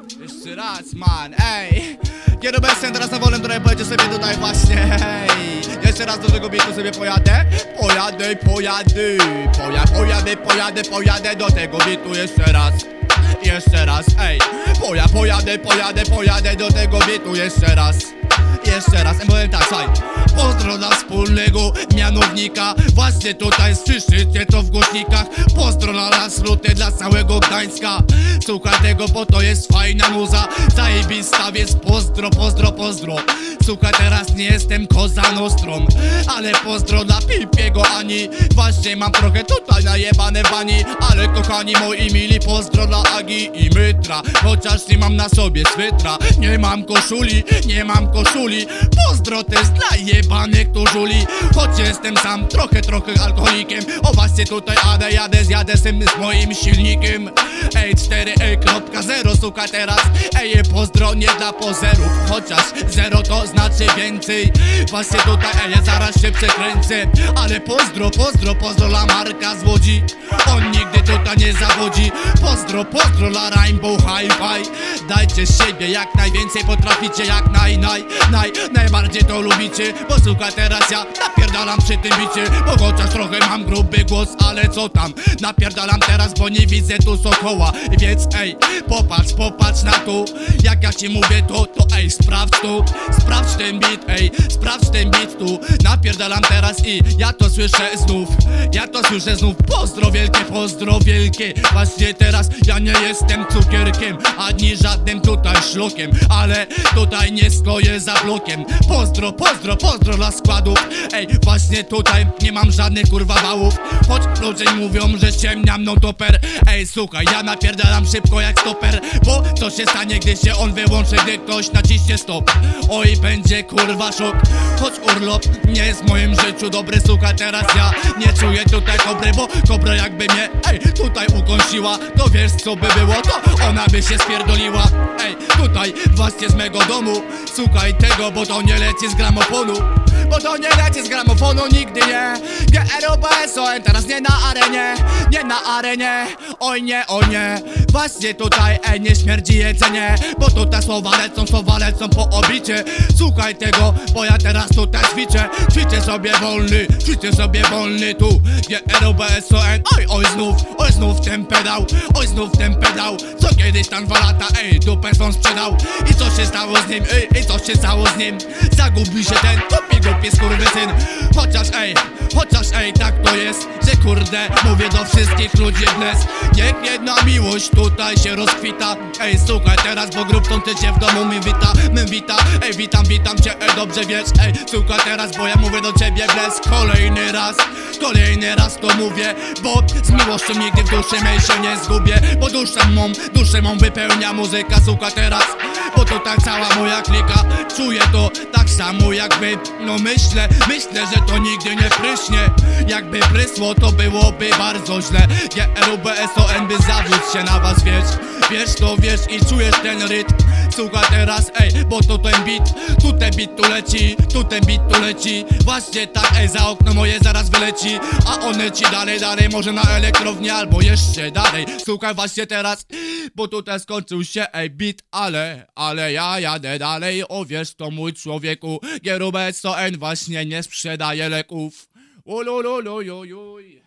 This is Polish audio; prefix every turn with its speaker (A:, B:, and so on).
A: Jeszcze raz, man, ej. Kiedy obecnie teraz na wolę, które będzie sobie tutaj właśnie, hej. Jeszcze raz do tego bitu sobie pojadę. Pojadę, pojadę Poja, pojadę, pojadę, pojadę do tego bitu jeszcze raz. Jeszcze raz, ej. Poja, pojadę, pojadę, pojadę do tego bitu jeszcze raz. Jeszcze raz, ja powiem tak, słuchaj. Pozdro dla wspólnego Właśnie tutaj słyszycie to w głośnikach. Pozdro dla nas luty, dla całego Gdańska. Słuchaj tego, bo to jest fajna muza. Zajebista, więc pozdro, pozdro, pozdro. Słuchaj, teraz nie jestem koza nostrą Ale pozdro dla Pipiego Ani. Właśnie mam trochę tutaj najebane bani Ale kochani moi mili, pozdro dla Agi i Mytra. Chociaż nie mam na sobie swytra Nie mam koszuli, nie mam koszuli. Pozdro też dla jebanych tu żuli Choć jestem sam trochę, trochę alkoholikiem. O właśnie tutaj jadę, jadę, zjadę z tym z moim silnikiem. Ej, 4E.0, słuchaj teraz. Ej, pozdro nie dla pozerów Chociaż zero to znaczy więcej. Właśnie tutaj, ej, zaraz się przekręcę. Ale pozdro, pozdro, pozdro dla Marka z Łodzi. On nigdy tutaj nie zawodzi. Pozdro, pozdro dla Rainbow Hi-Fi Dajcie siebie jak najwięcej Potraficie jak naj, naj, naj Najbardziej to lubicie. Bo słuchaj teraz ja napierdalam przy tym bicie Bo chociaż trochę mam gruby głos Ale co tam, napierdalam teraz Bo nie widzę tu sokoła. Więc ej, popatrz, popatrz na to Jak ja ci mówię to, to ej, sprawdź tu. Sprawdź ten beat, ej, sprawdź ten beat tu. Napierdalam teraz i ja to słyszę znów. Ja to słyszę znów. Pozdro wielkie, pozdro wielkie. Właśnie teraz ja nie jestem cukierkiem Ani żadnym tutaj szlokiem Ale tutaj nie stoję za blokiem. Pozdro, pozdro, pozdro dla składów. Ej, właśnie tutaj nie mam żadnych kurwa wałów. Choć ludzie mówią, że ciemniam no toper Ej, słuchaj, ja napierdalam szybko jak stoper. Bo co się stanie, gdy się on wyłączy Gdy ktoś naciśnie stop? Oj, będzie kurwa szok. Choć urlop nie jest w moim życiu dobry Słuchaj, teraz ja nie czuję tutaj kobry Bo kobra jakby mnie, ej, tutaj ukąsiła. To wiesz co by było, to ona by się spierdoliła Ej, tutaj właśnie z mego domu. Słuchaj tego, bo to nie leci z gramofonu. Bo to nie leci z gramofonu nigdy nie GROBSON teraz nie na arenie Nie na arenie, oj nie, oj nie. Właśnie tutaj, ej, nie śmierdzi jedzenie Bo tutaj słowa lecą, słowa lecą po obicie. Słuchaj tego, bo ja teraz tutaj ćwiczę. Ćwiczę sobie wolny, ćwiczę sobie wolny tu GROBSON, oj, oj znów, oj znów ten pedał Oj znów ten pedał, co kiedyś tam dwa lata, ej, dupę swą sprzedał. I co się stało z nim, ej, i co się stało z nim? Zagubi się ten, głupi skurwysyn. Chociaż ej, chociaż ej, tak to jest Że kurde, mówię do wszystkich ludzi dnes. Niech jedna miłość tutaj się rozkwita. Ej, słuchaj teraz, bo grup tą ty cię w domu mi wita My wita, ej, witam, witam cię, ej, dobrze wiesz. Ej, słuchaj teraz, bo ja mówię do ciebie bles Kolejny raz, kolejny raz to mówię Bo z miłością nigdy w duszy mej się nie zgubię. Bo duszę mą, duszę mą wypełnia muzyka Słuchaj teraz, bo to tak cała moja klika Czuję to tak samo jakby, no myślę Myślę, że to nigdy nie pryśnie. Jakby prysło, to byłoby bardzo źle. GRUBSON by zawiódł się na was, wiesz. Wiesz to, wiesz i czujesz ten rytm. Słuchaj teraz, ej, bo to ten beat. Tu ten beat tu leci, tu ten beat tu leci. Właśnie tak, ej, za okno moje zaraz wyleci. A on leci dalej, dalej, może na elektrownię Albo jeszcze dalej, słuchaj właśnie teraz Bo tutaj skończył się, ej, beat Ale, ale ja jadę dalej. O wiesz to mój człowieku GRUBSON właśnie nie sprzedaje leków. Ulululujujuj